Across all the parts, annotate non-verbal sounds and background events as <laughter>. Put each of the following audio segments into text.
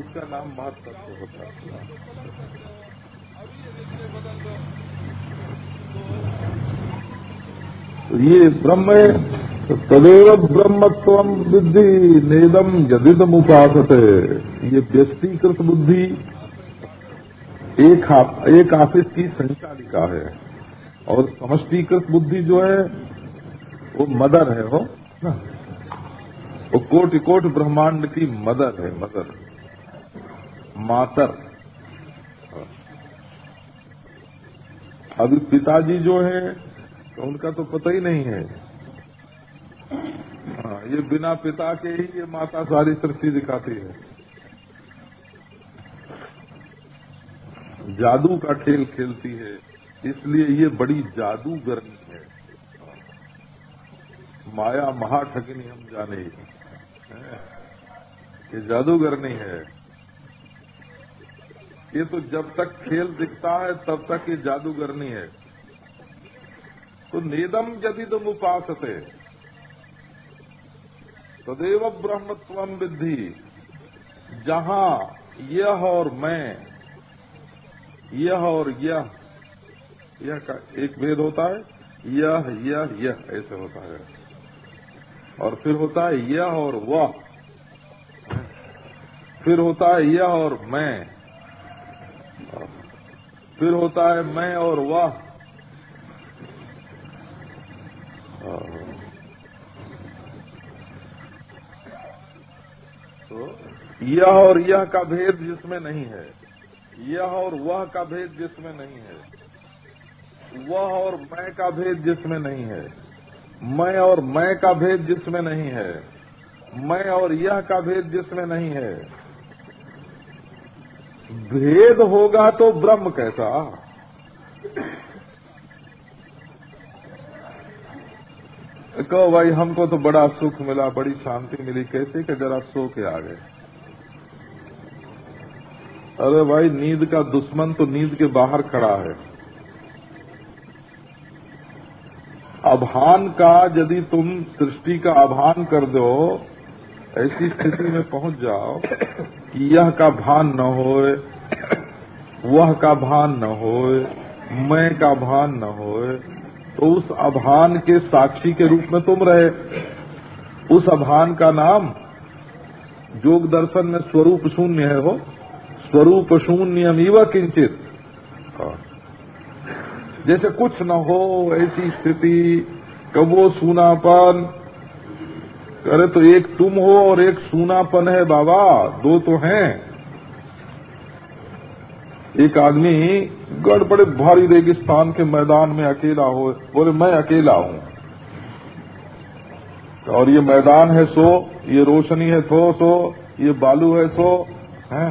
इसका नाम महत्व होता है। ये ब्रह्म तदेव ब्रह्मत्व बुद्धि नेदम यदिदम उपासते। ये व्यक्तिकृत बुद्धि एक हाँ, एक ऑफ़िस की संचालिका है। और समष्टिकृत बुद्धि जो है वो मदर है वो ना? वो कोटि कोट ब्रह्मांड की मदर है मदर। मातर। अभी पिताजी जो है तो उनका तो पता ही नहीं है। हाँ ये बिना पिता के ही ये माता सारी सृष्टि दिखाती है। जादू का खेल खेलती है, इसलिए ये बड़ी जादूगरनी है। माया महाठगनी हम जाने। ये जादूगरनी है। ये तो जब तक खेल दिखता है, तब तक ये जादूगरनी है। तो नेदम यदि तुम उपासते, तदेव ब्रह्मत्व विद्धि। जहाँ यह और मैं, यह और यह यह का एक भेद होता है, यह यह यह, ऐसे होता है। और फिर होता है यह और वह। फिर होता है यह और मैं। फिर होता है मैं और वह। तो यह और यह का भेद जिसमें नहीं है। यह और वह का भेद जिसमें नहीं है। वह और मैं का भेद जिसमें नहीं है। मैं और मैं का भेद जिसमें नहीं है। मैं और यह का भेद जिसमें नहीं है। भेद होगा तो ब्रह्म कैसा? कहो भाई, हमको तो बड़ा सुख मिला, बड़ी शांति मिली, कैसे कि जरा सो के आ गए? अरे भाई, नींद का दुश्मन तो नींद के बाहर खड़ा है। अभान का, यदि तुम सृष्टि का आभान कर दो, ऐसी स्थिति में पहुँच जाओ। यह का भान न होए, वह का भान न होए, मैं का भान न होए तो उस अभान के साक्षी के रूप में तुम रहे। उस अभान का नाम योग दर्शन में स्वरूप शून्य है हो स्वरूप शून्य किंचित। हाँ। जैसे कुछ न हो ऐसी स्थिति, कब सूनापन अरे तो एक तुम हो और एक सूनापन है बाबा, दो तो हैं। एक आदमी गढ़ बड़े भारी रेगिस्तान के मैदान में अकेला हो, बोले, मैं अकेला हूँ। और ये मैदान है सो, ये रोशनी है तो सो, ये बालू है सो, है?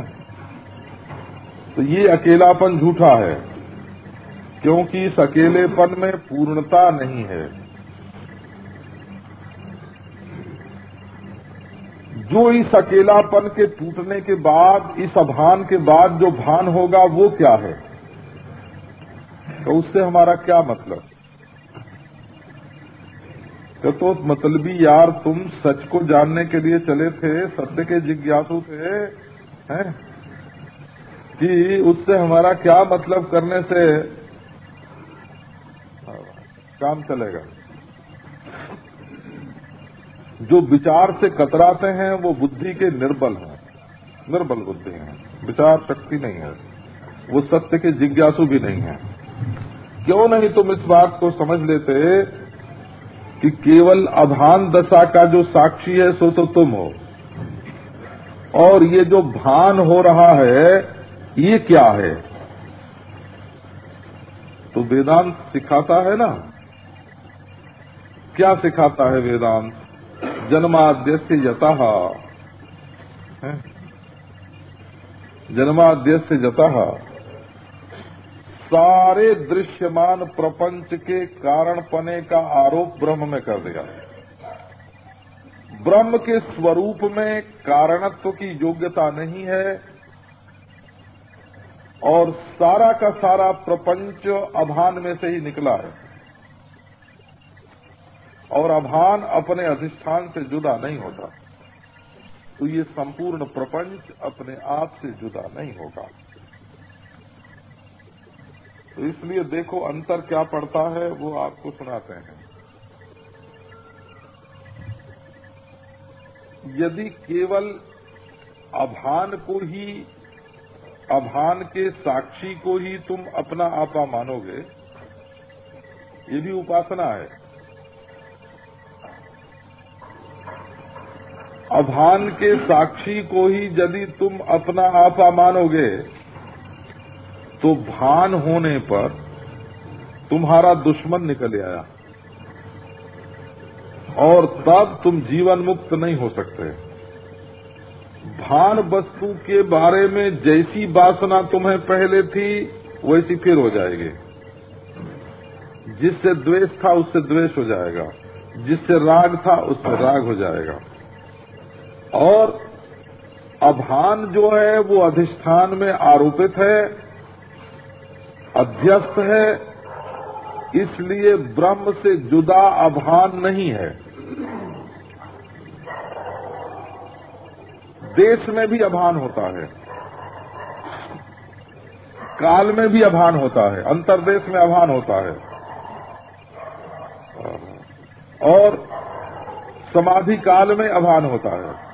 तो ये अकेलापन झूठा है, क्योंकि इस अकेलेपन में पूर्णता नहीं है। जो इस अकेलापन के टूटने के बाद इस अभान के बाद जो भान होगा वो क्या है? तो उससे हमारा क्या मतलब? तो, तो मतलबी यार तुम सच को जानने के लिए चले थे सत्य के जिज्ञासु थे हैं? कि उससे हमारा क्या मतलब करने से काम चलेगा। जो विचार से कतराते हैं, वो बुद्धि के निर्बल हैं। निर्बल बुद्धि हैं। विचार शक्ति नहीं है। वो सत्य के जिज्ञासु भी नहीं है। क्यों नहीं तुम इस बात को समझ लेते कि केवल अभान दशा का जो साक्षी है, सो तो तुम हो। और ये जो भान हो रहा है, ये क्या है? तो वेदांत सिखाता है ना? क्या सिखाता है वेदांत? जन्माद्यस्य यतः। जन्माद्यस्य जतः सारे दृश्यमान प्रपंच के कारण पने का आरोप ब्रह्म में कर दिया। ब्रह्म के स्वरूप में कारणत्व की योग्यता नहीं है और सारा का सारा प्रपंच अभान में से ही निकला है। और अभान अपने अधिष्ठान से जुदा नहीं होता। तो ये संपूर्ण प्रपंच अपने आप से जुदा नहीं होगा। तो इसलिए देखो, अंतर क्या पड़ता है, वो आपको सुनाते हैं। यदि केवल अभान को ही, अभान के साक्षी को ही तुम अपना आपा मानोगे, ये भी उपासना है। अभान के साक्षी को ही यदि तुम अपना आपा मानोगे तो भान होने पर तुम्हारा दुश्मन निकल आया। और तब तुम जीवन मुक्त नहीं हो सकते। भान वस्तु के बारे में जैसी वासना तुम्हें पहले थी, वैसी फिर हो जाएगी। जिससे द्वेष था, उससे द्वेष हो जाएगा। जिससे राग था, उससे राग हो जाएगा। और अभान जो है, वो अधिष्ठान में आरोपित है, अध्यस्त है, इसलिए ब्रह्म से जुदा अभान नहीं है। देश में भी अभान होता है, काल में भी अभान होता है, अंतरदेश में अभान होता है। और समाधि काल में अभान होता है।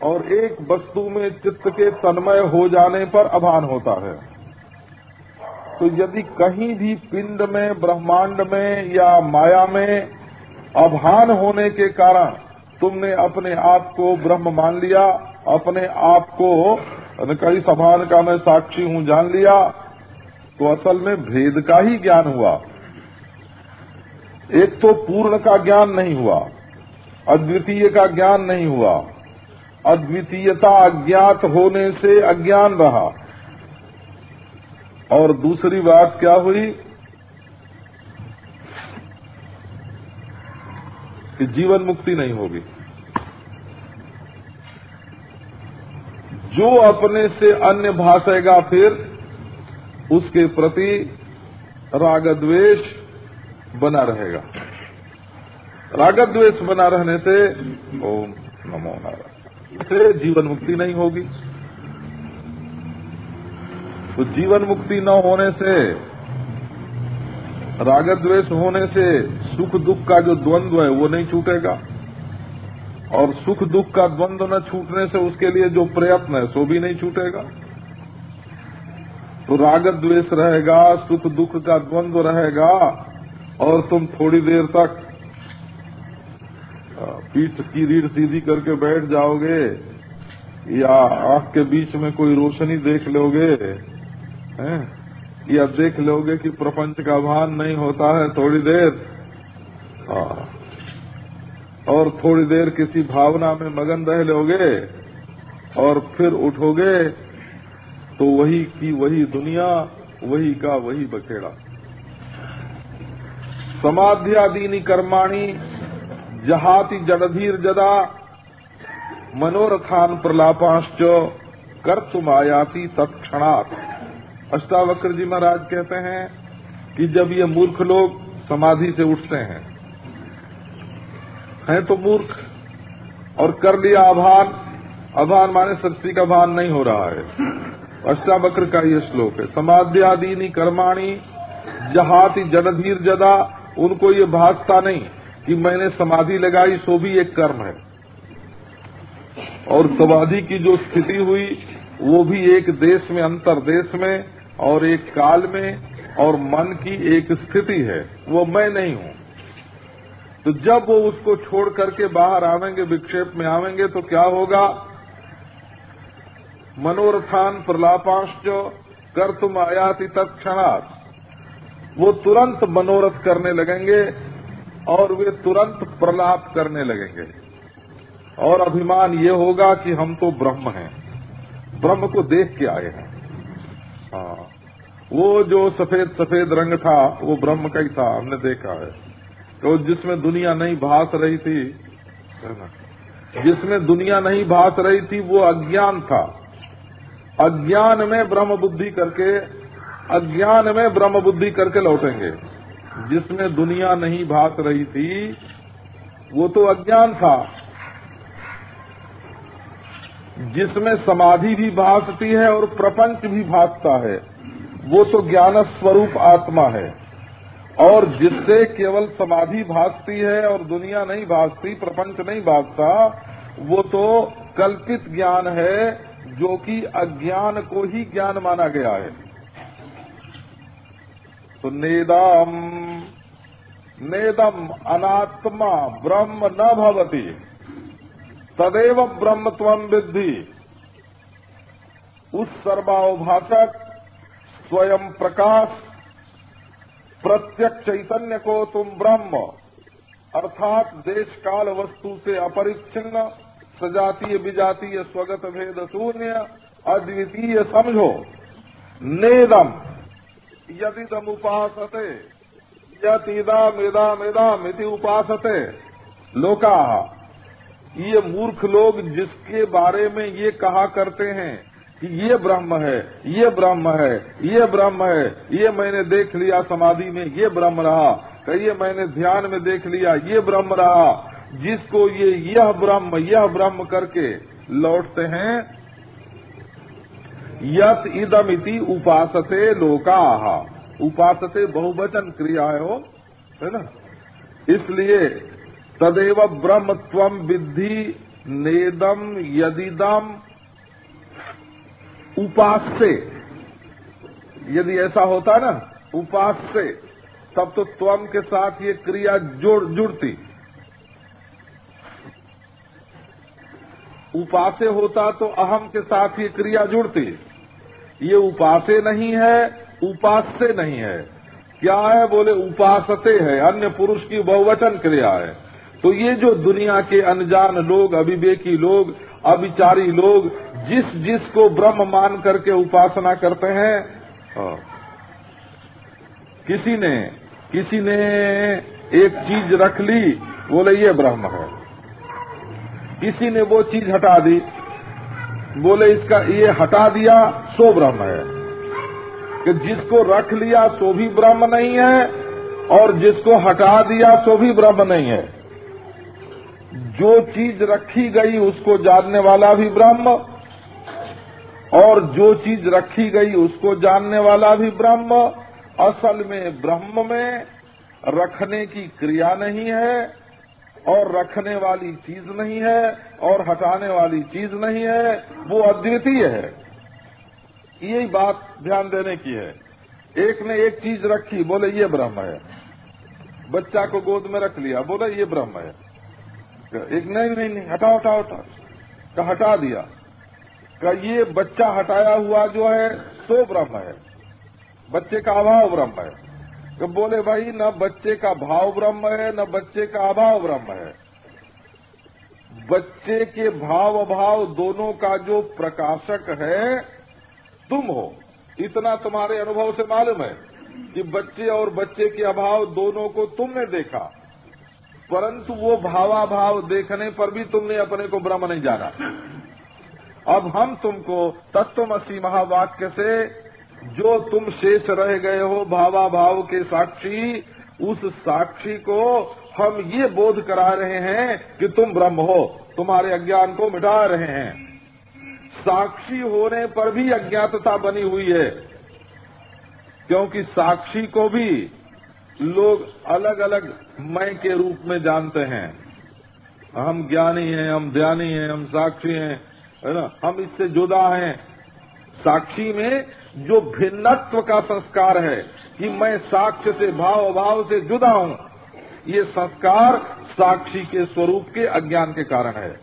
और एक वस्तु में चित्त के तन्मय हो जाने पर अभान होता है। तो यदि कहीं भी पिंड में, ब्रह्मांड में या माया में अभान होने के कारण तुमने अपने आप को ब्रह्म मान लिया, अपने आप को कई सभान का मैं साक्षी हूँ जान लिया तो असल में भेद का ही ज्ञान हुआ। एक तो पूर्ण का ज्ञान नहीं हुआ, अद्वितीय का ज्ञान नहीं हुआ। अद्वितीयता अज्ञात होने से अज्ञान रहा। और दूसरी बात क्या हुई? कि जीवन मुक्ति नहीं होगी। जो अपने से अन्य भाषेगा फिर उसके प्रति राग द्वेष बना रहेगा। राग द्वेष बना रहने से ओम नमो नारायण। से जीवन मुक्ति नहीं होगी। तो जीवन मुक्ति न होने से राग द्वेष होने से सुख दुख का जो द्वंद्व है, वो नहीं छूटेगा। और सुख दुख का द्वंद्व न छूटने से उसके लिए जो प्रयत्न है, सो भी नहीं छूटेगा। तो राग द्वेष रहेगा, सुख दुख का द्वंद्व रहेगा, और तुम थोड़ी देर तक पीठ की रीढ़ सीधी करके बैठ जाओगे या आँख के बीच में कोई रोशनी देख लोगे, हैं? या देख लोगे कि प्रपंच का भान नहीं होता है थोड़ी देर? हाँ। और थोड़ी देर किसी भावना में मगन रह लोगे और फिर उठोगे तो वही की वही दुनिया, वही का वही बखेड़ा। समाध्यादीनी कर्माणी जहाति जड़धीर जदा। मनोरथान प्रलापाश्च कर तुम आयाति तत्क्षणात्। अष्टावक्र जी महाराज कहते हैं कि जब ये मूर्ख लोग समाधि से उठते हैं हैं तो मूर्ख, और कर लिया आभान आभान माने सृष्टि का भान नहीं हो रहा है। अष्टावक्र का ये श्लोक है, समाध्यादीनी कर्माणी जहाति जड़धीर जदा, उनको ये भासता नहीं। कि मैंने समाधि लगाई, सो भी एक कर्म है। और समाधि की जो स्थिति हुई, वो भी एक देश में अंतर देश में, और एक काल में, और मन की एक स्थिति है। वो मैं नहीं हूँ। तो जब वो उसको छोड़ करके बाहर आवेंगे, विक्षेप में आवेंगे तो क्या होगा? मनोरथान प्रलापांश कर तुम आयाति तत्क्षणात। वो तुरंत मनोरथ करने लगेंगे और वे तुरंत प्रलाप करने लगेंगे। और अभिमान ये होगा कि हम तो ब्रह्म हैं। ब्रह्म को देख के आए हैं। हाँ वो जो सफ़ेद सफ़ेद रंग था, वो ब्रह्म का ही था, हमने देखा है। तो जिसमें दुनिया नहीं भास रही थी जिसमें दुनिया नहीं भास रही थी, वो अज्ञान था। अज्ञान में ब्रह्म बुद्धि करके, अज्ञान में ब्रह्म बुद्धि करके लौटेंगे। जिसमें दुनिया नहीं भास रही थी, वो तो अज्ञान था। जिसमें समाधि भी भासती है और प्रपंच भी भासता है, वो तो ज्ञान स्वरूप आत्मा है। और जिससे केवल समाधि भासती है और दुनिया नहीं भासती, प्रपंच नहीं भासता, वो तो कल्पित ज्ञान है, जो कि अज्ञान को ही ज्ञान माना गया है। तो नेदम नेदम अनात्मा ब्रह्म न भवती। तदेव ब्रह्म विद्धि। उस सर्वाभाषक स्वयं प्रकाश। प्रत्यक्ष चैतन्य को तुम ब्रह्म। अर्थात देश काल वस्तु से अपरिच्छिन्न, सजातीय विजातीय स्वगत भेद शून्य अद्वितीय समझो। नेदम यदि तम उपासते यदम इदम इदम इति उपासते, लोका, ये मूर्ख लोग जिसके बारे में ये कहा करते हैं कि ये ब्रह्म है, ये ब्रह्म है, ये ब्रह्म है, ये मैंने देख लिया समाधि में, ये ब्रह्म रहा, कहिए मैंने ध्यान में देख लिया, ये ब्रह्म रहा, जिसको ये यह ब्रह्म यह ब्रह्म करके लौटते हैं यत इदमिति उपासते लोका। उपासते बहुवचन क्रिया है हो ना? इसलिए तदेव ब्रह्म तम विद्धि नेदम यदिदम उपास से यदि ऐसा होता ना उपास से तब तो त्वम के साथ ये क्रिया जुड़ जुड़ती। उपासे होता तो अहम के साथ ये क्रिया जुड़ती। ये उपासे नहीं है उपास नहीं है। क्या है? बोले उपासते है। अन्य पुरुष की बहुवचन क्रिया है। तो ये जो दुनिया के अनजान लोग अभिवेकी लोग अविचारी लोग जिस जिस को ब्रह्म मान करके उपासना करते हैं हाँ, किसी ने किसी ने एक चीज़ रख ली बोले ये ब्रह्म है। किसी ने वो चीज़ हटा दी। बोले, इसका ये हटा दिया, सो ब्रह्म है। कि जिसको रख लिया, सो भी ब्रह्म नहीं है, और जिसको हटा दिया, सो भी ब्रह्म नहीं है। जो चीज़ रखी गई, उसको जानने वाला भी ब्रह्म, और जो चीज़ रखी गई, उसको जानने वाला भी ब्रह्म। असल में ब्रह्म में रखने की क्रिया नहीं है और रखने वाली चीज़ नहीं है और हटाने वाली चीज़ नहीं है, वो अद्वितीय है। यही बात ध्यान देने की है। एक ने एक चीज़ रखी, बोले, ये ब्रह्म है। बच्चा को गोद में रख लिया, बोले, ये ब्रह्म है। एक, नहीं नहीं नहीं, हटाओ हटाओ हटाओ। का हटा दिया। का ये बच्चा हटाया हुआ जो है, सो ब्रह्म है। बच्चे का अभाव ब्रह्म है। तो बोले भाई न बच्चे का भाव ब्रह्म है, न बच्चे का अभाव ब्रह्म है। बच्चे के भाव अभाव दोनों का जो प्रकाशक है, तुम हो। इतना तुम्हारे अनुभव से मालूम है कि बच्चे और बच्चे के अभाव दोनों को तुमने देखा। परंतु वो भावाभाव देखने पर भी तुमने अपने को ब्रह्म नहीं जाना। अब हम तुमको तत्वमसी महावाक्य से जो तुम शेष रह गए हो भावा भाव के साक्षी, उस साक्षी को हम ये बोध करा रहे हैं कि तुम ब्रह्म हो, तुम्हारे अज्ञान को मिटा रहे हैं। साक्षी होने पर भी अज्ञातता बनी हुई है, क्योंकि साक्षी को भी लोग अलग अलग मैं के रूप में जानते हैं। हम ज्ञानी हैं, हम ध्यानी हैं, हम साक्षी हैं, है ना? हम इससे जुदा हैं। साक्षी में जो भिन्नत्व का संस्कार है कि मैं साक्ष्य से भाव अभाव से जुदा हूँ, ये संस्कार साक्षी के स्वरूप के अज्ञान के कारण है।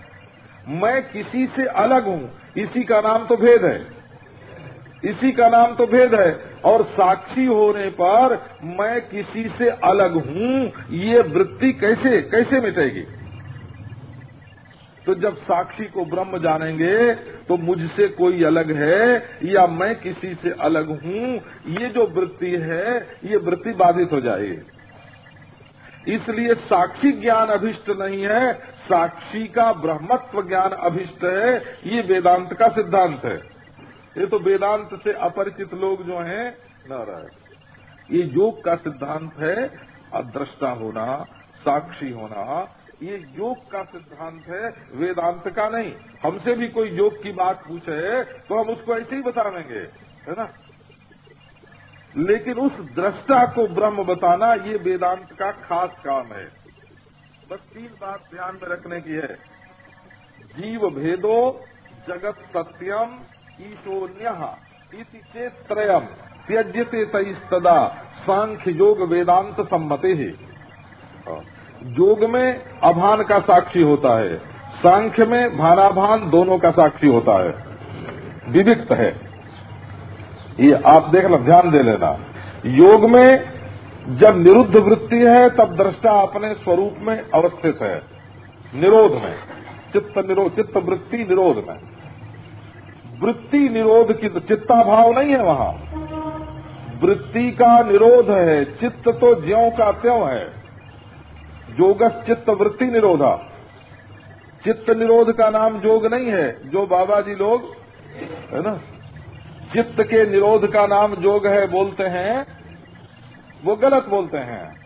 मैं किसी से अलग हूँ, इसी का नाम तो भेद है। इसी का नाम तो भेद है, और साक्षी होने पर मैं किसी से अलग हूँ, ये वृत्ति कैसे कैसे मिटेगी? तो जब साक्षी को ब्रह्म जानेंगे तो मुझसे कोई अलग है या मैं किसी से अलग हूँ? ये जो वृत्ति है, ये वृत्ति बाधित हो जाएगी। इसलिए साक्षी ज्ञान अभिष्ट नहीं है, साक्षी का ब्रह्मत्व ज्ञान अभिष्ट है, ये वेदांत का सिद्धांत है। ये तो वेदांत से अपरिचित लोग जो हैं न रहे ये योग का सिद्धांत है, अदृष्टा होना, साक्षी होना ये योग का सिद्धांत है, वेदांत का नहीं। हमसे भी कोई योग की बात पूछे तो हम उसको ऐसे ही बता देंगे, है ना? लेकिन उस दृष्टा को ब्रह्म बताना, ये वेदांत का खास काम है। बस तीन बात ध्यान में रखने की है। जीव भेदो, जगत सत्यम ईशोन्य इति चेत त्रयम त्यज्यते तदा सांख्य योग वेदांत सम्मते। है योग में अभान का साक्षी होता है, सांख्य में भानाभान दोनों का साक्षी होता है। विविक्त है। ये आप देख लो, ध्यान दे लेना। योग में जब निरुद्ध वृत्ति है, तब दृष्टा अपने स्वरूप में अवस्थित है। निरोध में। चित्त निरोध चित्त वृत्ति निरोध में। वृत्ति निरोध की चित्ता भाव नहीं है वहाँ। वृत्ति का निरोध है, चित्त तो ज्यो का त्यों है। जोगस चित्त वृत्ति निरोधा। चित्त निरोध का नाम जोग नहीं है, जो बाबा जी लोग, है ना? चित्त के निरोध का नाम जोग है बोलते हैं, वो गलत बोलते हैं।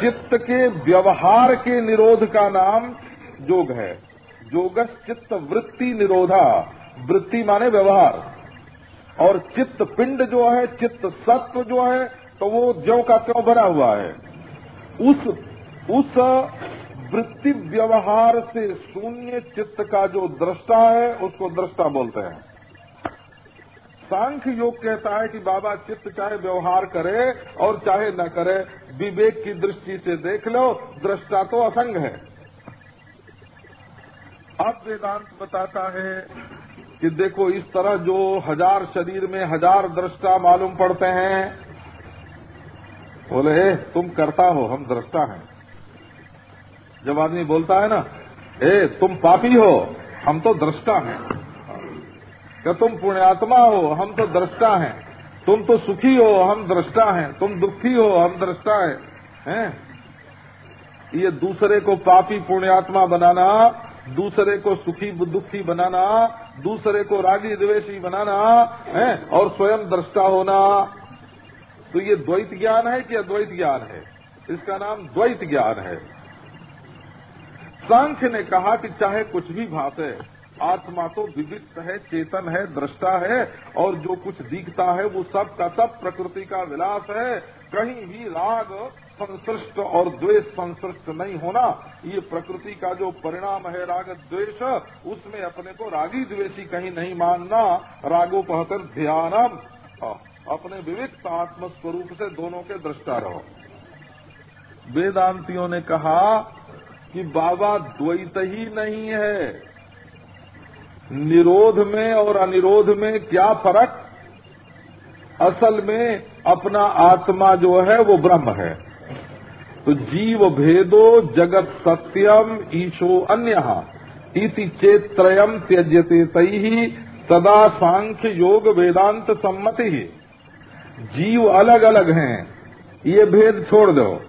चित्त के व्यवहार के निरोध का नाम जोग है। जोगस चित्त वृत्ति निरोधा। वृत्ति माने व्यवहार। और चित्त पिंड जो है, चित्त सत्व जो है तो वो ज्यो का त्यों भरा हुआ है। उस उस वृत्ति व्यवहार से शून्य चित्त का जो दृष्टा है, उसको दृष्टा बोलते हैं। सांख्य योग कहता है कि बाबा चित्त चाहे व्यवहार करे और चाहे न करे, विवेक की दृष्टि से देख लो, दृष्टा तो असंग है। अब वेदांत बताता है कि देखो, इस तरह जो हज़ार शरीर में हज़ार दृष्टा मालूम पड़ते हैं, बोले तुम करता हो, हम दृष्टा हैं। जब आदमी बोलता है ना, ए, तुम पापी हो, हम तो दृष्टा हैं। क्या तुम पुण्यात्मा हो, हम तो दृष्टा हैं। तुम तो सुखी हो, हम दृष्टा हैं। तुम दुखी हो, हम दृष्टा हैं। हैं? ये दूसरे को पापी पुण्यात्मा बनाना, दूसरे को सुखी दुखी बनाना, दूसरे को रागी द्वेषी बनाना, है? और स्वयं दृष्टा होना। तो ये द्वैत ज्ञान है कि अद्वैत ज्ञान है? इसका नाम द्वैत ज्ञान है। सांख्य ने कहा कि चाहे कुछ भी भाषे, आत्मा तो विविक्त है, चेतन है, दृष्टा है, और जो कुछ दिखता है वो सब का सब प्रकृति का विलास है। कहीं भी राग संसृष्ट और द्वेष संसृष्ट नहीं होना, ये प्रकृति का जो परिणाम है राग द्वेष, उसमें अपने को रागी द्वेषी कहीं नहीं मानना। रागो रागोपहतर ध्यानम। अपने विविध आत्म स्वरूप से दोनों के दृष्टा रहो। वेदांतियों ने कहा कि बाबा द्वैत ही नहीं है। निरोध में और अनिरोध में क्या फ़र्क? असल में अपना आत्मा जो है, वो ब्रह्म है। तो जीव भेदो जगत सत्यम ईशो अन्य। इति चेत्रयम त्यजते तई सदा सांख्य योग वेदांत सम्मति। ही जीव अलग अलग हैं। ये भेद छोड़ दो।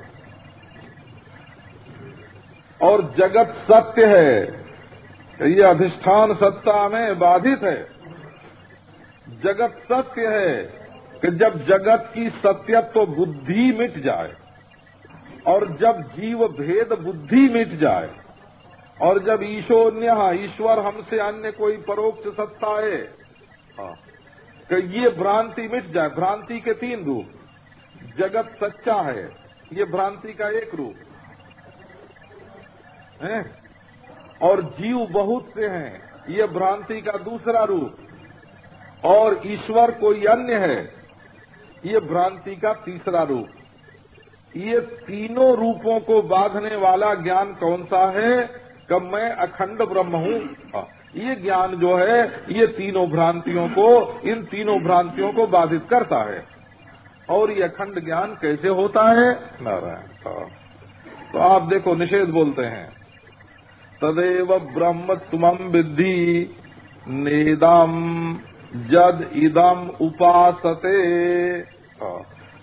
और जगत सत्य है ये अधिष्ठान सत्ता में बाधित है। जगत सत्य है कि जब जगत की सत्यत्व बुद्धि मिट जाए और जब जीव भेद बुद्धि मिट जाए और जब ईशोन्य ईश्वर हमसे अन्य कोई परोक्ष सत्ता है हाँ, कि ये भ्रांति मिट जाए। भ्रांति के तीन रूप जगत सच्चा है ये भ्रांति का एक रूप। है? और जीव बहुत से हैं ये भ्रांति का दूसरा रूप। और ईश्वर कोई अन्य है ये भ्रांति का तीसरा रूप। ये तीनों रूपों को बांधने वाला ज्ञान कौन सा है? कब मैं अखंड ब्रह्म हूँ। हाँ, ये ज्ञान जो है ये तीनों भ्रांतियों को इन तीनों भ्रांतियों को बाधित करता है। और ये अखंड ज्ञान कैसे होता है? नारायण हाँ। तो आप देखो निषेध बोलते हैं। तदेव ब्रह्म तुम विद्धि नेदम जद इदम उपासते।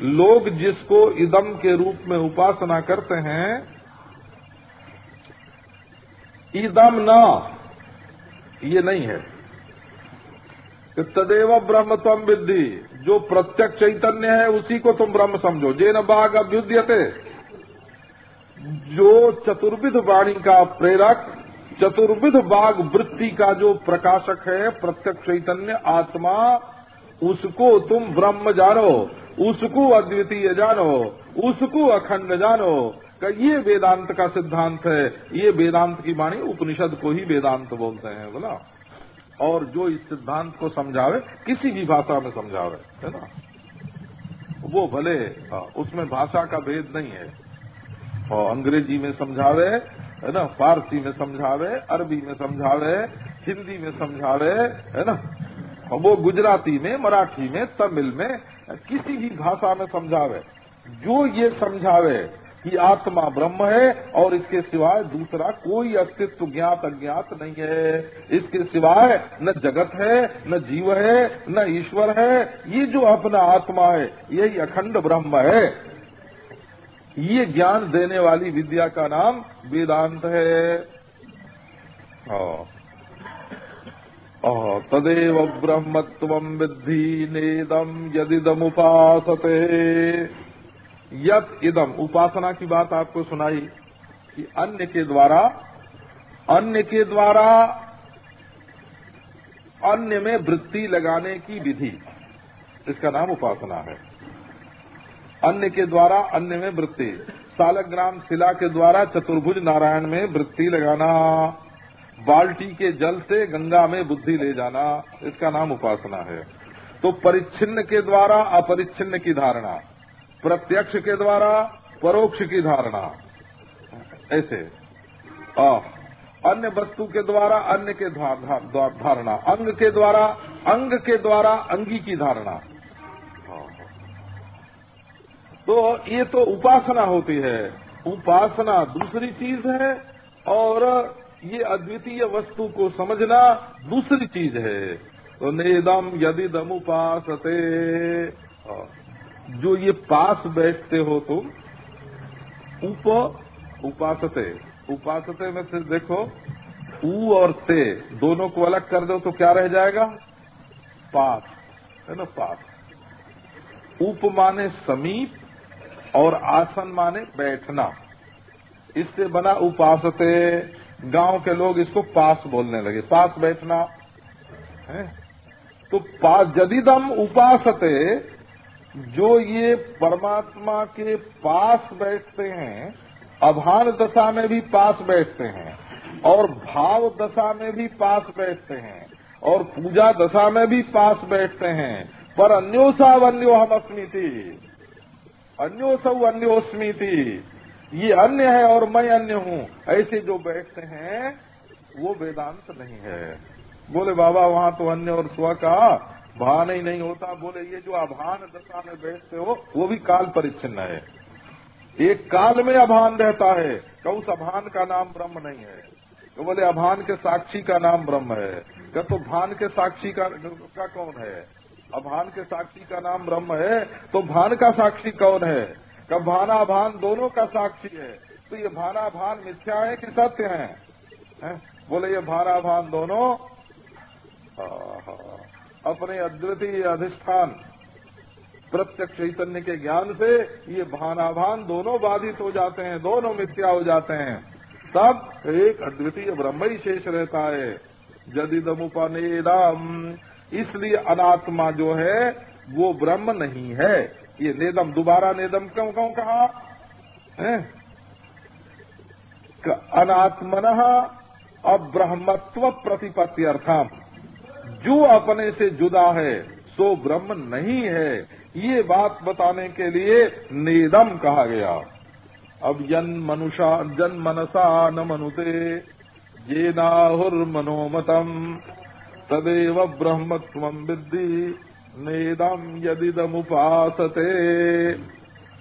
लोग जिसको इदम के रूप में उपासना करते हैं इदम न, ये नहीं है। कि तदेव ब्रह्म तम विद्धि, जो प्रत्यक्ष चैतन्य है, उसी को तुम ब्रह्म समझो। जे न बाघ अभ्युद्यते जो चतुर्विध वाणी का प्रेरक चतुर्विध बाघ वृत्ति का जो प्रकाशक है प्रत्यक्ष चैतन्य आत्मा उसको तुम ब्रह्म जानो उसको अद्वितीय जानो उसको अखंड जानो। का ये वेदांत का सिद्धांत है ये वेदांत की वाणी उपनिषद को ही वेदांत बोलते हैं बोला। और जो इस सिद्धांत को समझावे किसी भी भाषा में समझावे है ना? वो भले हाँ, उसमें भाषा का भेद नहीं है। और अंग्रेज़ी में समझावे, है ना? फारसी में समझावे, अरबी में समझावे, हिंदी में समझावे, है ना? और वो गुजराती में, मराठी में, तमिल में, किसी भी भाषा में समझावे। जो ये समझावे कि आत्मा ब्रह्म है और इसके सिवाय दूसरा कोई अस्तित्व ज्ञात अज्ञात नहीं है। इसके सिवाय न जगत है, न जीव है, न ईश्वर है। ये जो अपना आत्मा है, यही अखंड ब्रह्म है। ये ज्ञान देने वाली विद्या का नाम वेदांत है। तदेव ब्रह्मत्व विद्धि नेदम यदिदमुपासते। यत इदम उपासना की बात आपको सुनाई कि अन्य के द्वारा, अन्य के द्वारा अन्य में वृत्ति लगाने की विधि। इसका नाम उपासना है। अन्य के द्वारा, अन्य में वृत्ति। सालग्राम शिला के द्वारा चतुर्भुज नारायण में वृत्ति लगाना। बाल्टी के जल से गंगा में बुद्धि ले जाना। इसका नाम उपासना है। तो परिच्छिन्न के द्वारा, अपरिच्छिन्न की धारणा। प्रत्यक्ष के द्वारा, परोक्ष की धारणा। ऐसे। अन्य वस्तु के द्वारा, अन्य के धारणा। अंग के द्वारा, अंग के द्वारा, अंगी की धारणा। तो ये तो उपासना होती है। उपासना दूसरी चीज़ है और ये अद्वितीय वस्तु को समझना दूसरी चीज़ है। तो नेदम यदि दम उपासते जो ये पास बैठते हो तुम, उप उपासते। उपासते में से देखो ऊ और ते दोनों को अलग कर दो तो क्या रह जाएगा? पास। है ना, पास। उप माने समीप और आसन माने बैठना। इससे बना उपासते, गाँव के लोग इसको पास बोलने लगे। पास बैठना, है? तो पास जदीदम उपासते, जो ये परमात्मा के पास बैठते हैं, अभान दशा में भी पास बैठते हैं, और भाव दशा में भी पास बैठते हैं, और पूजा दशा में भी पास बैठते हैं, पर अन्योसाव अन्यो हम अस्मिति अन्योसव अन्योस्मिति। ये अन्य है और मैं अन्य हूँ। ऐसे जो बैठते हैं वो वेदांत नहीं है। बोले बाबा वहाँ तो अन्य और स्व का भान ही नहीं होता। बोले ये जो अभान दशा में बैठते हो वो भी काल परिच्छिन्न है। एक काल में अभान रहता है क्या उस अभान का नाम ब्रह्म नहीं है। तो बोले अभान के साक्षी का नाम ब्रह्म है। क्या तो भान के साक्षी का, का कौन है? अभान के साक्षी का नाम ब्रह्म है तो भान का साक्षी कौन है? कब भाना भान दोनों का साक्षी है? तो ये भाना भान मिथ्या है कि सत्य है, है? बोले ये भाना भान दोनों। अपने अद्वितीय अधिष्ठान प्रत्यक्ष चैतन्य के ज्ञान से ये भानाभान दोनों बाधित हो जाते हैं दोनों मिथ्या हो जाते हैं। तब एक अद्वितीय ब्रह्म ही शेष रहता है। जदिदमुपनेदम। इसलिए अनात्मा जो है, वो ब्रह्म नहीं है। ये नेदम, दोबारा नेदम क्यों क्यों कहा? अनात्मन अब्रह्मत्व प्रतिपत्ति अर्थम जो अपने से जुदा है, सो ब्रह्म नहीं है। ये बात बताने के लिए नेदम कहा गया। अब जन मनुषा, जन मनसा न मनुते, ये नाहुर्मनोमतम तदेव ब्रह्मत्व विद्धि नेदम यदिदम उपासते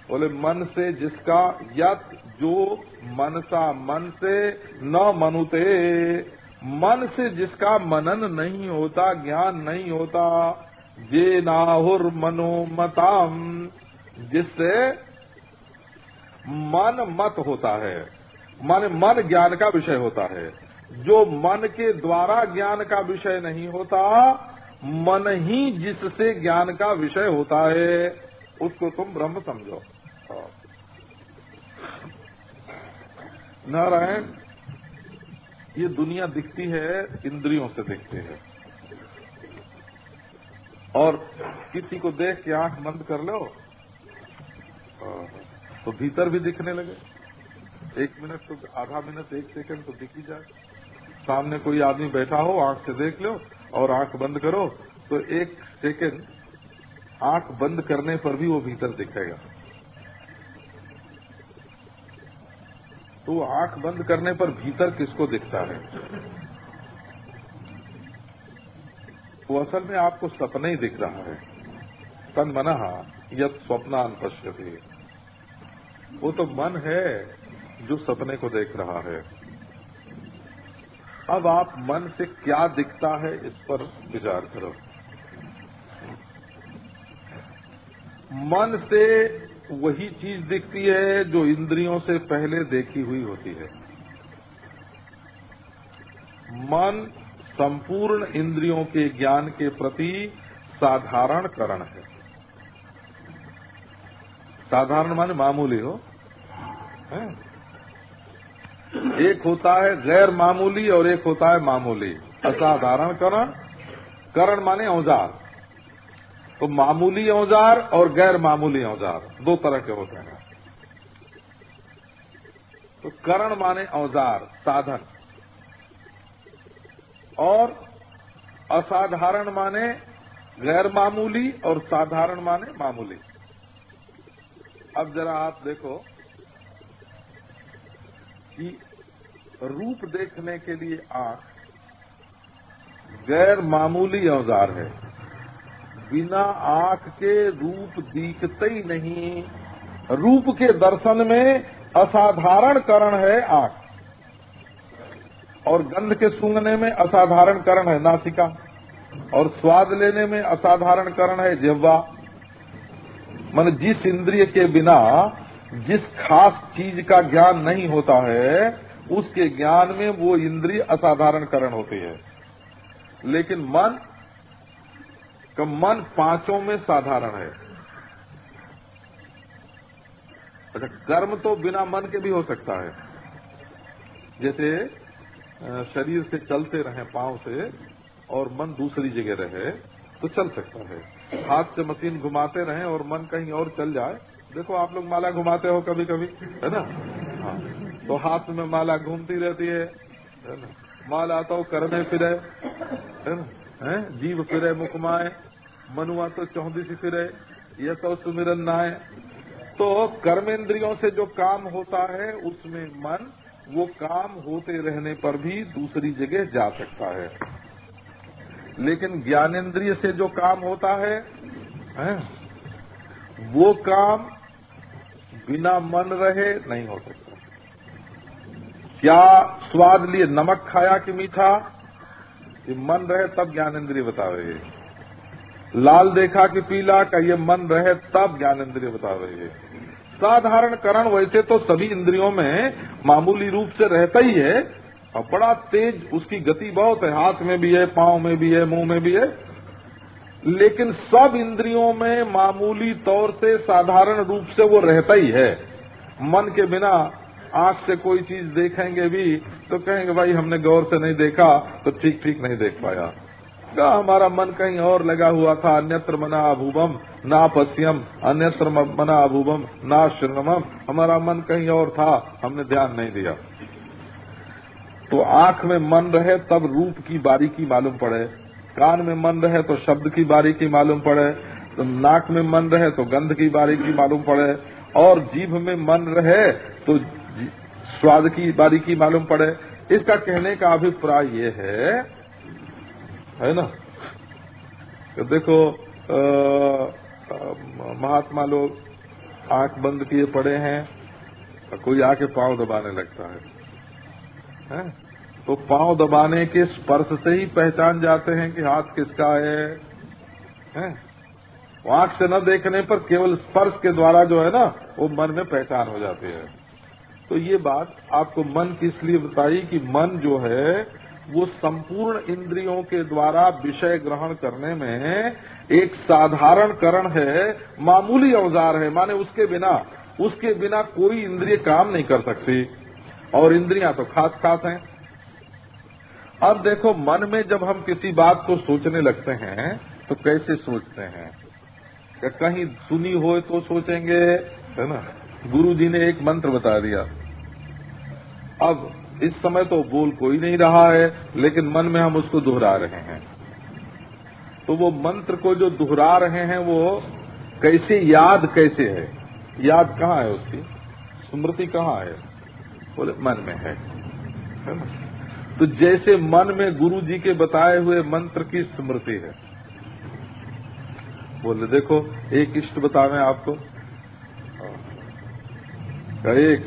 बोले, मन से जिसका यत, जो मनसा मन से न मनुते। मन से जिसका मनन नहीं होता, ज्ञान नहीं होता जे नाहुर मनोमताम जिससे मन मत होता है। मन मन ज्ञान का विषय होता है। जो मन के द्वारा ज्ञान का विषय नहीं होता, मन ही जिससे ज्ञान का विषय होता है, उसको तुम ब्रह्म समझो। नारायण, ये दुनिया दिखती है, इंद्रियों से दिखती है। और किसी को देख के आँख बंद कर लो तो भीतर भी दिखने लगे। एक मिनट तो आधा मिनट, एक सेकंड तो दिख ही जाए। सामने कोई आदमी बैठा हो, आँख से देख लो और आँख बंद करो तो एक सेकंड आँख बंद करने पर भी वो भीतर दिखेगा। तो आँख बंद करने पर भीतर किसको दिखता है? वो असल में आपको सपना ही दिख रहा है। तन मना यद स्वप्नान पश्यति। वो तो मन है जो सपने को देख रहा है। अब आप मन से क्या दिखता है इस पर विचार करो। मन से वही चीज़ दिखती है जो इंद्रियों से पहले देखी हुई होती है। मन संपूर्ण इंद्रियों के ज्ञान के प्रति साधारण करण है। साधारण माने मामूली हो, है? एक होता है गैर मामूली और एक होता है मामूली। असाधारण करण करण माने औज़ार। तो मामूली औज़ार और गैर मामूली औज़ार, दो तरह के होते हैं। तो करण माने औज़ार, साधन। और असाधारण माने गैर मामूली और साधारण माने मामूली। अब जरा आप देखो कि रूप देखने के लिए आँख गैर मामूली औज़ार है। बिना आँख के रूप दिखते ही नहीं। रूप के दर्शन में असाधारण करण है आँख। और गंध के सूंघने में असाधारण करण है नासिका। और स्वाद लेने में असाधारण करण है जिह्वा मन जिस इंद्रिय के बिना जिस खास चीज़ का ज्ञान नहीं होता है, उसके ज्ञान में वो इंद्रिय असाधारण करण होती है। लेकिन मन, का मन पाँचों में साधारण है। अच्छा कर्म तो बिना मन के भी हो सकता है। जैसे शरीर से चलते रहे पाँव से और मन दूसरी जगह रहे तो चल सकता है। हाथ से मशीन घुमाते रहे और मन कहीं और चल जाए देखो आप लोग माला घुमाते हो कभी कभी है ना? हाँ। तो हाथ में माला घूमती रहती है है ना? माला तो करने फिरे है ना? है? जीव फिरे मुखमाए मनुआ तो चौंतीस फिरे ये तो सुमिरन नाए। तो कर्मेंद्रियों से जो काम होता है उसमें मन वो काम होते रहने पर भी दूसरी जगह जा सकता है। लेकिन ज्ञानेन्द्रिय से जो काम होता है, है? वो काम बिना मन रहे नहीं हो सकता। क्या स्वाद लिए नमक खाया कि मीठा? कि मन रहे तब ज्ञानेन्द्रिय बता रहे लाल देखा कि पीला का ये मन रहे तब ज्ञानेन्द्रिय बता रही है साधारण करण वैसे तो सभी इंद्रियों में मामूली रूप से रहता ही है, और बड़ा तेज उसकी गति बहुत है। हाथ में भी है, पाँव में भी है, मुँह में भी है। लेकिन सब इंद्रियों में मामूली तौर से साधारण रूप से वो रहता ही है। मन के बिना आँख से कोई चीज़ देखेंगे भी तो कहेंगे, भाई, हमने गौर से नहीं देखा तो ठीक ठीक नहीं देख पाया। का हमारा मन कहीं और लगा हुआ था, अन्यत्र मना अभूबम ना पश्यम, अन्यत्र मना अभूबम ना श्रृणमम हमारा मन कहीं और था, हमने ध्यान नहीं दिया। तो आँख में मन रहे, तब रूप की बारीकी मालूम पड़े। कान में मन रहे तो शब्द की बारीकी मालूम पड़े तो नाक में मन रहे तो गंध की बारीकी मालूम पड़े और जीभ में मन रहे तो स्वाद की बारीकी मालूम पड़े इसका कहने का अभिप्राय ये है है ना तो देखो महात्मा लोग आँख बंद किए पड़े हैं कोई आके पाँव दबाने लगता है, है? तो पाँव दबाने के स्पर्श से ही पहचान जाते हैं कि हाथ किसका है? आँख से न देखने पर केवल स्पर्श के द्वारा जो है ना, वो मन में पहचान हो जाती है। तो ये बात आपको मन की इसलिए बताई कि मन जो है, वो संपूर्ण इंद्रियों के द्वारा विषय ग्रहण करने में एक साधारण करण है, मामूली औज़ार है। माने उसके बिना उसके बिना कोई इंद्रिय काम नहीं कर सकती। और इंद्रियाँ तो खास खास हैं। अब देखो, मन में जब हम किसी बात को सोचने लगते हैं तो कैसे सोचते हैं? कहीं सुनी हो तो सोचेंगे, है ना? गुरु जी ने एक मंत्र बता दिया। अब इस समय तो बोल कोई नहीं रहा है, लेकिन मन में हम उसको दोहरा रहे हैं। तो वो मंत्र को जो दोहरा रहे हैं, वो कैसे, याद कैसे है? याद कहाँ है उसकी? स्मृति कहाँ है? बोले, मन में है। है ना? तो जैसे मन में गुरु जी के बताए हुए मंत्र की स्मृति है। बोले देखो एक इष्ट बतावे आपको। एक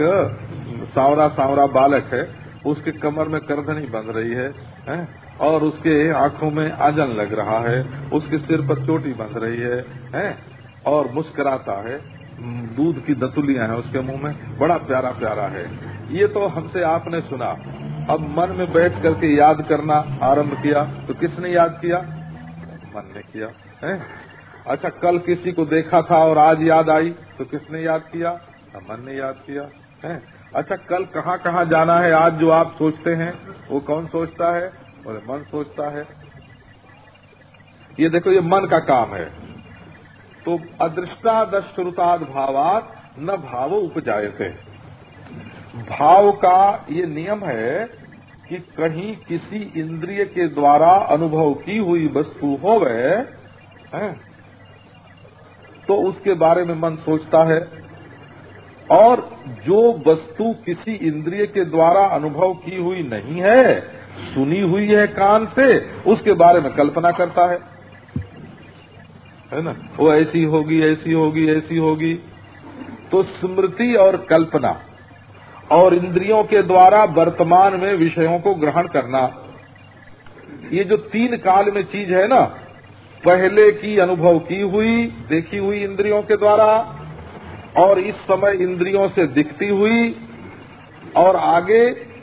सावरा सावरा बालक है उसके कमर में करधनी बंध रही है, है? और उसके आँखों में आजन लग रहा है उसके सिर पर चोटी बंध रही है, है? और मुस्कुराता है दूध की दतुलियाँ हैं उसके मुँह में बड़ा प्यारा प्यारा है। ये तो हमसे आपने सुना। अब मन में बैठ करके याद करना आरंभ किया तो किसने याद किया? मन ने किया, है? अच्छा कल किसी को देखा था और आज याद आई तो किसने याद किया? मन ने याद किया, है? अच्छा कल कहाँ कहाँ जाना है? आज जो आप सोचते हैं, वो कौन सोचता है? बोले, मन सोचता है। ये देखो, ये मन का काम है। तो अदृष्टादश्रुताद भावात न भावो भाव उपजायते। भाव का ये नियम है कि कहीं किसी इंद्रिय के द्वारा अनुभव की हुई वस्तु हो गए तो उसके बारे में मन सोचता है। और जो वस्तु किसी इंद्रिय के द्वारा अनुभव की हुई नहीं है, सुनी हुई है कान से, उसके बारे में कल्पना करता है। है ना? वो ऐसी होगी ऐसी होगी ऐसी होगी। तो स्मृति और कल्पना और इंद्रियों के द्वारा वर्तमान में विषयों को ग्रहण करना। ये जो तीन काल में चीज़ है ना, पहले की अनुभव की हुई, देखी हुई इंद्रियों के द्वारा, और इस समय इंद्रियों से दिखती हुई, और आगे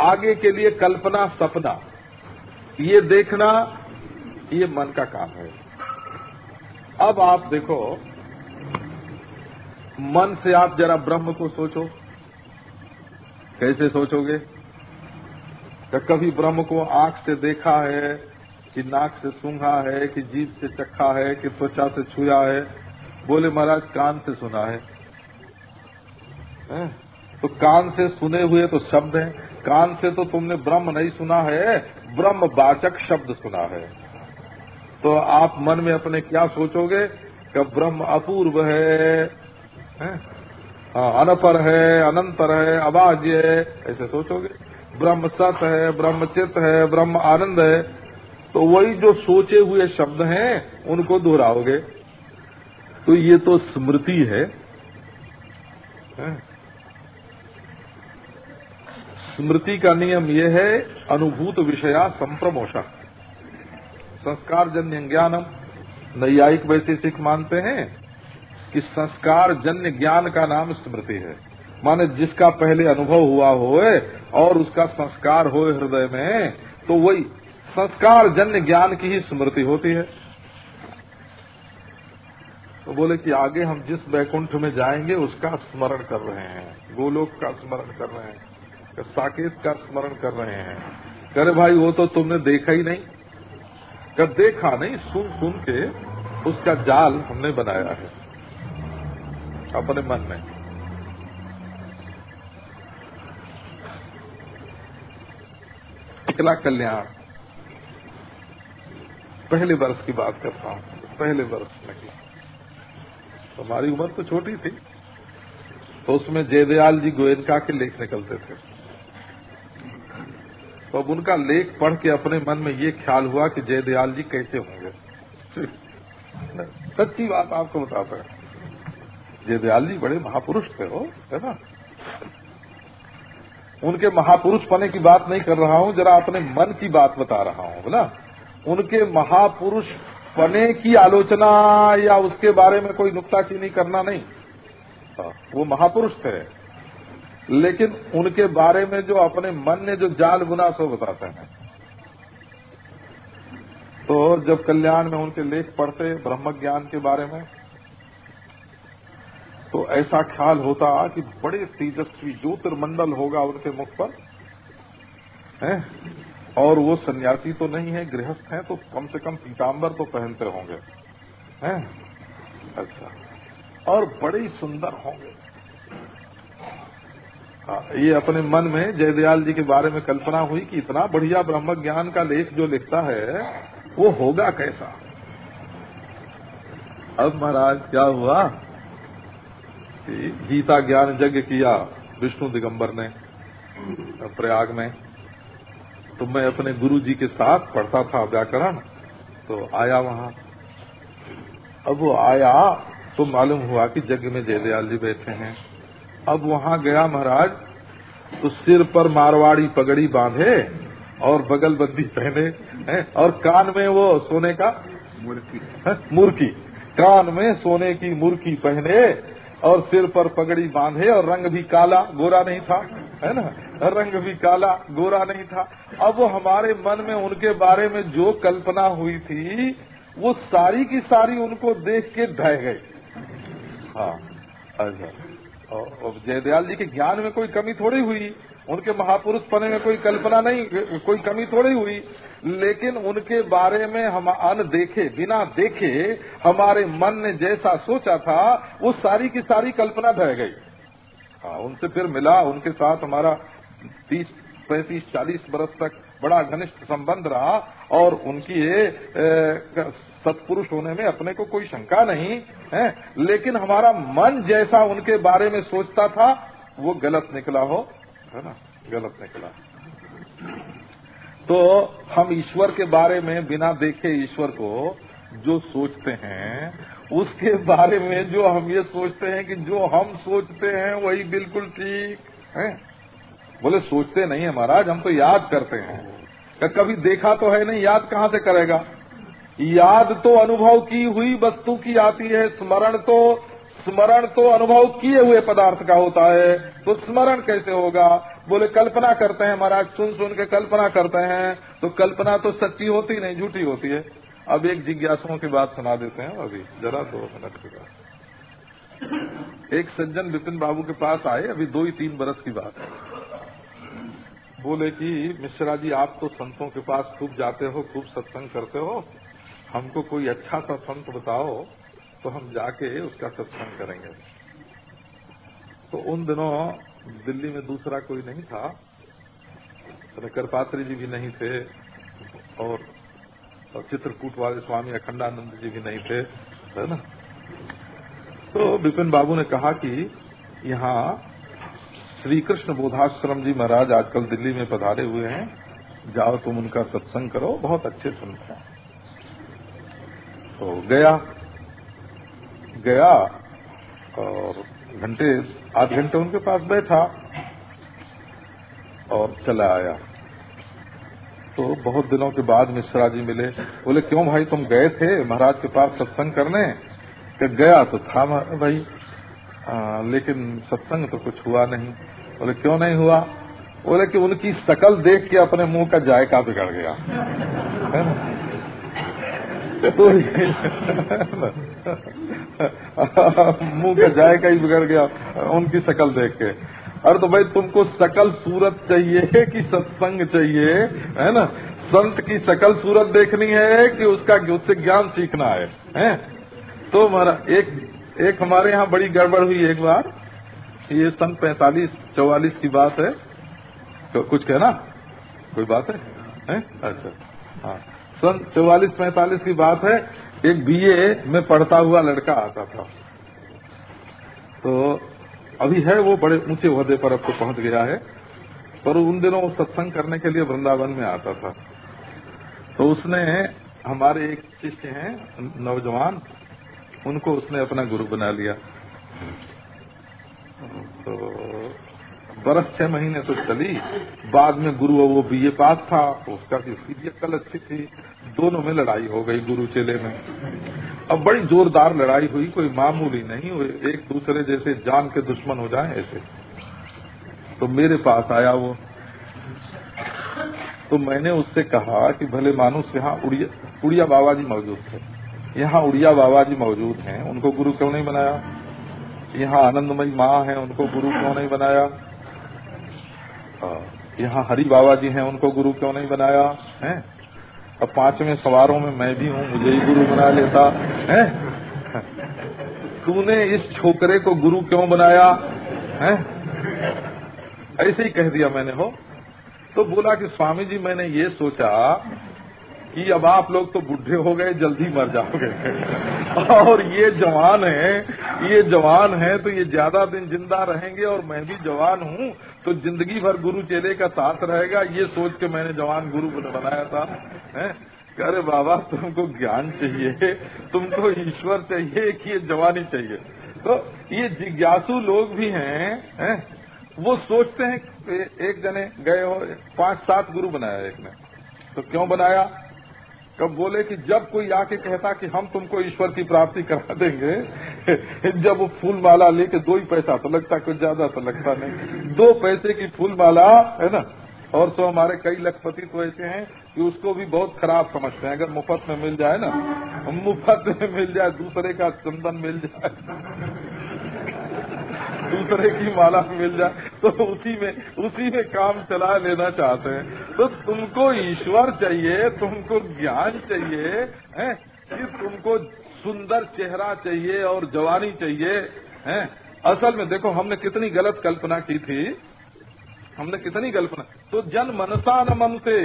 आगे के लिए कल्पना, सपना। ये देखना, ये मन का काम है। अब आप देखो, मन से आप जरा ब्रह्म को सोचो। कैसे सोचोगे? तो कभी ब्रह्म को आँख से देखा है कि नाक से सूंघा है कि जीभ से चखा है कि त्वचा से छुया है बोले महाराज कान से सुना है। तो कान से सुने हुए तो शब्द हैं। कान से तो तुमने ब्रह्म नहीं सुना है ब्रह्म वाचक शब्द सुना है। तो आप मन में अपने क्या सोचोगे? कि ब्रह्म अपूर्व है, है? हाँ, अनपर है अनंतर है अबाज्य है ऐसे सोचोगे। ब्रह्म सत है ब्रह्म है ब्रह्म आनंद है तो वही जो सोचे हुए शब्द हैं उनको दोहराओगे। तो ये तो स्मृति है? स्मृति का नियम यह है अनुभूत विषया संप्रमोशन संस्कार जन्य ज्ञानम नैयायिक वैशेषिक मानते हैं कि संस्कार जन्य ज्ञान का नाम स्मृति है। माने जिसका पहले अनुभव हुआ होए और उसका संस्कार हो हृदय में तो वही संस्कार जन्य ज्ञान की ही स्मृति होती है। तो बोले कि आगे हम जिस वैकुंठ में जाएँगे, उसका स्मरण कर रहे हैं। गोलोक का स्मरण कर रहे हैं। साकेत का स्मरण कर रहे हैं। करे भाई, वो तो तुमने देखा ही नहीं। कर देखा नहीं सुन सुन के उसका जाल हमने बनाया है। अपने मन में। अकेला कल्याण। पहले वर्ष की बात करता हूँ। पहले वर्ष में की हमारी उम्र तो छोटी थी। तो उसमें जयदयाल जी गोयनका के लेख निकलते थे। तो अब उनका लेख पढ़ के अपने मन में ये ख्याल हुआ कि जयदयाल जी कैसे होंगे। <laughs> सच्ची बात आपको बताता है जयदयाल जी बड़े महापुरुष थे हो है ना? उनके महापुरुष पने की बात नहीं कर रहा हूँ जरा अपने मन की बात बता रहा हूँ बोला। उनके महापुरुष पने की आलोचना या उसके बारे में कोई नुकताचीनी करना नहीं। हाँ, वो महापुरुष थे। लेकिन उनके बारे में जो अपने मन ने जो जाल बुना सो बताते हैं। तो जब कल्याण में उनके लेख पढ़ते ब्रह्म ज्ञान के बारे में तो ऐसा ख्याल होता कि बड़े तेजस्वी ज्योतिर्मंडल होगा उनके मुख पर है? और वो सन्यासी तो नहीं है गृहस्थ हैं तो कम से कम पीताम्बर तो पहनते होंगे हैं? अच्छा। और बड़े सुंदर होंगे। हाँ, ये अपने मन में जयदयाल जी के बारे में कल्पना हुई कि इतना बढ़िया ब्रह्म ज्ञान का लेख जो लिखता है वो होगा कैसा? अब महाराज क्या हुआ? गीता ज्ञान यज्ञ किया विष्णु दिगंबर ने प्रयाग में। तो मैं अपने गुरु जी के साथ पढ़ता था व्याकरण तो आया वहाँ। अब वो आया तो मालूम हुआ कि यज्ञ में जयदयाल जी बैठे हैं। अब वहाँ गया महाराज तो सिर पर मारवाड़ी पगड़ी बांधे और बगल बंदी पहने हैं और कान में वो सोने का मुर्की मुर्की कान में सोने की मुर्की पहने और सिर पर पगड़ी बांधे और रंग भी काला, गोरा नहीं था, है ना? रंग भी काला, गोरा नहीं था। अब वो हमारे मन में उनके बारे में जो कल्पना हुई थी, वो सारी की सारी उनको देख के ढह गई हाँ अच्छा। और जयदयाल जी के ज्ञान में कोई कमी थोड़ी हुई, उनके महापुरुष पने में कोई कल्पना नहीं, कोई कमी थोड़ी हुई, लेकिन उनके बारे में हम अन देखे, बिना देखे, हमारे मन ने जैसा सोचा था, वो सारी की सारी कल्पना ढह गई। हाँ उनसे फिर मिला, उनके साथ हमारा तीस, पैंतीस, चालीस बरस तक बड़ा घनिष्ठ संबंध रहा और उनकी सत्पुरुष होने में अपने को कोई शंका नहीं, है। लेकिन हमारा मन जैसा उनके बारे में सोचता था, वो गलत निकला हो, है ना? गलत निकला। तो हम ईश्वर के बारे में बिना देखे ईश्वर को जो सोचते हैं, उसके बारे में जो हम ये सोचते हैं कि जो हम सोचते हैं, वही बिल्कुल ठीक, है। बोले, सोचते नहीं है महाराज, हम तो याद करते हैं। कभी देखा तो है नहीं, याद कहाँ से करेगा? याद तो अनुभव की हुई वस्तु की आती है, स्मरण तो स्मरण तो अनुभव किए हुए पदार्थ का होता है। तो स्मरण कैसे होगा? बोले, कल्पना करते हैं महाराज, सुन सुन के कल्पना करते हैं। तो कल्पना तो सच्ची होती नहीं, झूठी होती है। अब एक जिज्ञासुओं की बात सुना देते हैं अभी, जरा दो मिनट के बाद एक सज्जन विपिन बाबू के पास आए, अभी दो ही तीन बरस की बात है। बोले कि मिश्रा जी आप तो संतों के पास खूब जाते हो, खूब सत्संग करते हो। हमको कोई अच्छा सा संत बताओ तो हम जाके उसका सत्संग करेंगे। तो उन दिनों दिल्ली में दूसरा कोई नहीं था। करपात्री जी भी नहीं थे, और चित्रकूट वाले स्वामी अखंडानंद जी भी नहीं थे, है ना? तो विपिन बाबू ने कहा कि, यहाँ श्री कृष्ण बोधाश्रम जी महाराज आजकल दिल्ली में पधारे हुए हैं। जाओ तुम उनका सत्संग करो, बहुत अच्छे सुनते हैं। तो गया गया और घंटे आध घंटे उनके पास बैठा और चला आया। तो बहुत दिनों के बाद मिश्रा जी मिले। बोले, क्यों भाई, तुम गए थे? महाराज के पास सत्संग करने? गया तो था भाई। आ, लेकिन सत्संग तो कुछ हुआ नहीं। बोले क्यों नहीं हुआ? बोले कि उनकी शकल देख के अपने मुँह का जायका बिगड़ गया। है ना? तो मुँह का जायका ही बिगड़ गया उनकी शकल देख के। अरे तो भाई तुमको सकल सूरत चाहिए कि सत्संग चाहिए? है ना? संत की सकल सूरत देखनी है कि उसका उससे ज्ञान सीखना है। हैं? तो हमारा एक एक हमारे यहाँ बड़ी गड़बड़ हुई एक बार ये सन पैंतालीस चौवालीस की बात है। तो कुछ कहना? कोई बात है, है? अच्छा। हाँ। सन चौवालीस पैंतालीस की बात है। एक बीए में पढ़ता हुआ लड़का आता था। तो अभी है वो बड़े ऊँचे वहदे पर अब तो पहुँच गया है। पर उन दिनों वो सत्संग करने के लिए वृंदावन में आता था। तो उसने हमारे एक शिष्य हैं नौजवान उनको उसने अपना गुरु बना लिया। तो बरस छह महीने तो चली। बाद में गुरु वो बीए पास था, उसका उसकी भी अक्ल अच्छी थी दोनों में लड़ाई हो गई गुरु चेले में। अब बड़ी जोरदार लड़ाई हुई, कोई मामूली नहीं हुई। एक दूसरे जैसे जान के दुश्मन हो जाए ऐसे। तो मेरे पास आया वो। तो मैंने उससे कहा कि भले मानुस यहाँ उड़िया उड़िया बाबा जी मौजूद थे। यहाँ उड़िया बाबा जी मौजूद हैं। उनको गुरु क्यों नहीं बनाया? यहाँ आनंदमयी माँ है, उनको गुरु क्यों नहीं बनाया? यहाँ हरि बाबा जी हैं, उनको गुरु क्यों नहीं बनाया? है? अब पाँचवें सवारों में मैं भी हूँ, मुझे ही गुरु बना लेता। है? तूने इस छोकरे को गुरु क्यों बनाया? है? ऐसे ही कह दिया मैंने, हो? तो बोला कि स्वामी जी, मैंने ये सोचा कि अब आप लोग तो बुढ़े हो गए, जल्दी मर जाओगे। और ये जवान है, ये जवान है तो ये ज़्यादा दिन ज़िंदा रहेंगे और मैं भी जवान हूँ तो ज़िंदगी भर गुरु चेले का साथ रहेगा। ये सोच के मैंने जवान गुरु बनाया था, है? अरे बाबा, तुमको ज्ञान चाहिए, तुमको ईश्वर चाहिए कि ये जवानी चाहिए। तो ये जिज्ञासु लोग भी हैं, है? वो सोचते हैं एक जने गए हो, पाँच सात गुरु बनाया एक ने। तो क्यों बनाया? कब बोले कि जब कोई आके कहता कि हम तुमको ईश्वर की प्राप्ति करा देंगे, <laughs> जब वो फूल माला लेके दो ही पैसा तो लगता, कुछ ज़्यादा तो लगता नहीं। दो पैसे की फूल माला है ना? और तो हमारे कई लखपति तो ऐसे हैं कि उसको भी बहुत खराब समझते हैं। अगर मुफ़्त में मिल जाए ना, मुफ़्त में मिल जाए, दूसरे का चंदन मिल जाए। दूसरे की माला मिल जाए तो उसी में उसी में काम चला लेना चाहते हैं। तो तुमको ईश्वर चाहिए, तुमको ज्ञान चाहिए, है? कि तुमको सुंदर चेहरा चाहिए और जवानी चाहिए, है? असल में देखो, हमने कितनी गलत कल्पना की थी। हमने कितनी कल्पना तो जन मनसा न मन से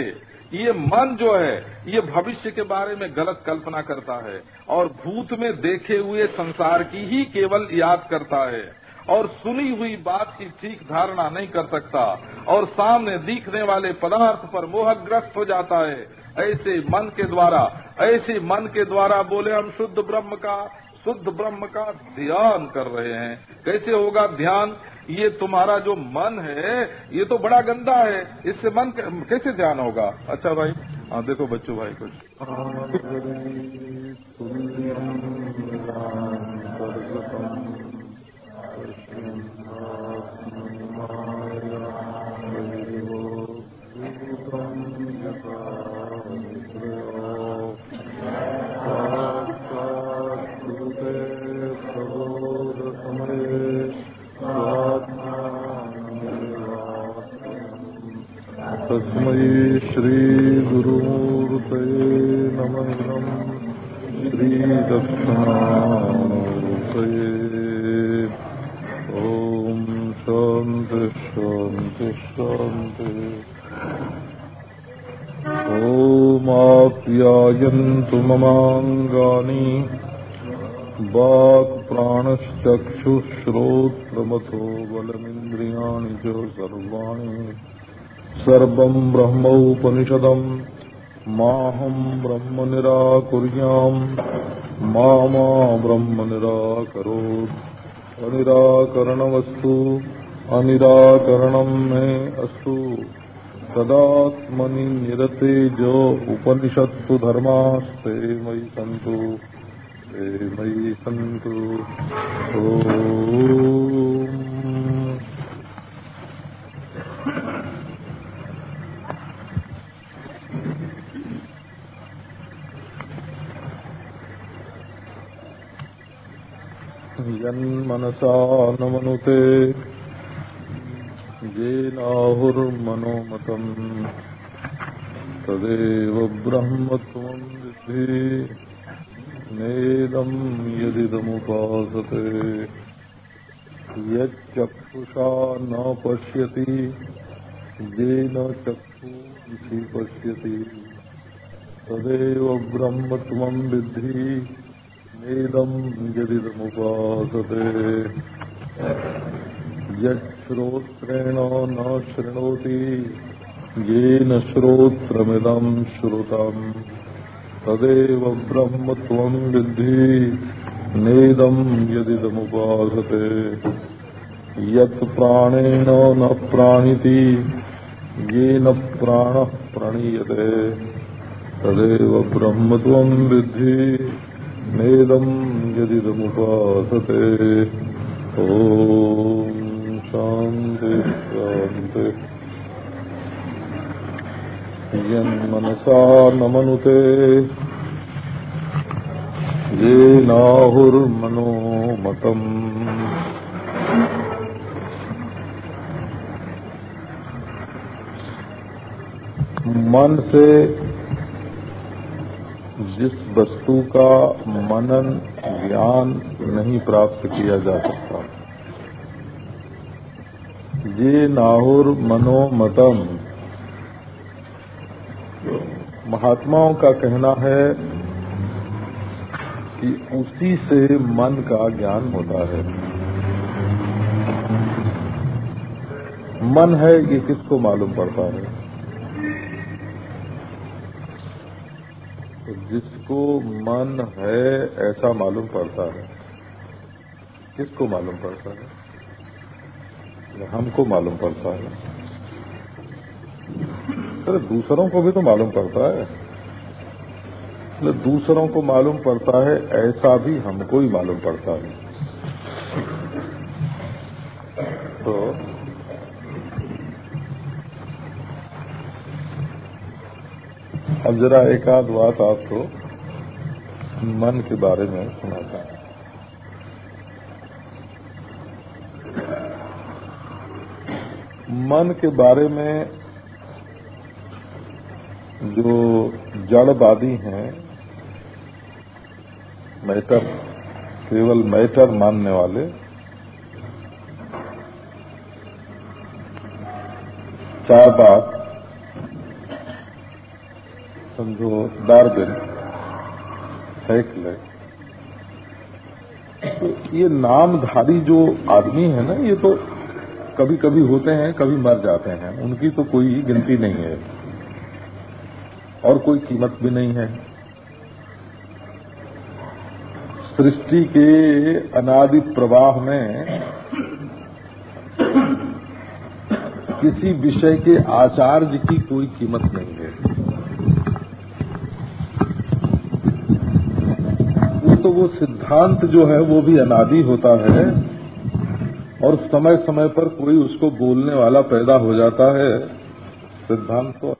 ये मन जो है, ये भविष्य के बारे में गलत कल्पना करता है और भूत में देखे हुए संसार की ही केवल याद करता है। और सुनी हुई बात की ठीक धारणा नहीं कर सकता और सामने दिखने वाले पदार्थ पर मोहग्रस्त हो जाता है। ऐसे मन के द्वारा, ऐसे मन के द्वारा बोले हम शुद्ध ब्रह्म का, शुद्ध ब्रह्म का ध्यान कर रहे हैं। कैसे होगा ध्यान? ये तुम्हारा जो मन है, ये तो बड़ा गंदा है। इससे मन कैसे ध्यान होगा? अच्छा भाई हाँ देखो बच्चों भाई कुछ ममाङ्गानि वाक् प्राणश्चक्षुश्रोत्रमथो बलमिन्द्रियाणि च सर्वाणि सर्वम् ब्रह्मोपनिषदम् माहम् ब्रह्म निराकुर्याम् मा ब्रह्म निराकरोत् अनिराकरणमस्तु। अनिराकरणम् मे अस्तु। तदात्मनि निरते जो उपनिषत्सु धर्मास्ते मयि सन्तु ते मयि सन्तु। यन्मनसा न मनुते। येनाहुर्मनोमतम् तदेव ब्रह्म नेदम् यदिदमुपासते। यच्चक्षुषा न पश्यति। येन चक्षुषि पश्यति। तदेव ब्रह्म विद्धि। नेदम् यदिदमुपासते। यच्छ्रोत्रेण न शृणोति येन श्रोत्रमिदम् श्रुतम्। तदेव ब्रह्म त्वम् विद्धि नेदम् यदिदमुपासते। यत् प्राणेन न प्राणिति, येन प्राणः प्रणीयते। तदेव ब्रह्म त्वम् विद्धि नेदम् यदिदमुपासते। ॐ शांति शांति यन्मनसा न मनुते येनाहुर्मनो मन से जिस वस्तु का मनन ज्ञान नहीं प्राप्त किया जा सकता ये नाहुर मनोमतम। महात्माओं का कहना है कि उसी से मन का ज्ञान होता है। मन है ये किसको मालूम पड़ता है? जिसको मन है ऐसा मालूम पड़ता है। किसको मालूम पड़ता है? हमको मालूम पड़ता है। अरे दूसरों को भी तो मालूम पड़ता है। दूसरों को मालूम पड़ता है, ऐसा भी हमको ही मालूम पड़ता है। तो अब जरा एक आध बात आपको मन के बारे में सुनाता हूँ। मन के बारे में जो जड़वादी हैं, मैटर, केवल मैटर मानने वाले, चार बात, समझो, डार्विन, हैकले। तो ये नामधारी जो आदमी है ना, ये तो कभी कभी होते हैं, कभी मर जाते हैं। उनकी तो कोई गिनती नहीं है। और कोई कीमत भी नहीं है। सृष्टि के अनादि प्रवाह में किसी विषय के आचार्य की कोई कीमत नहीं है। वो तो वो सिद्धांत जो है, वो भी अनादि होता है। और समय समय पर कोई उसको बोलने वाला पैदा हो जाता है। सिद्धांत तो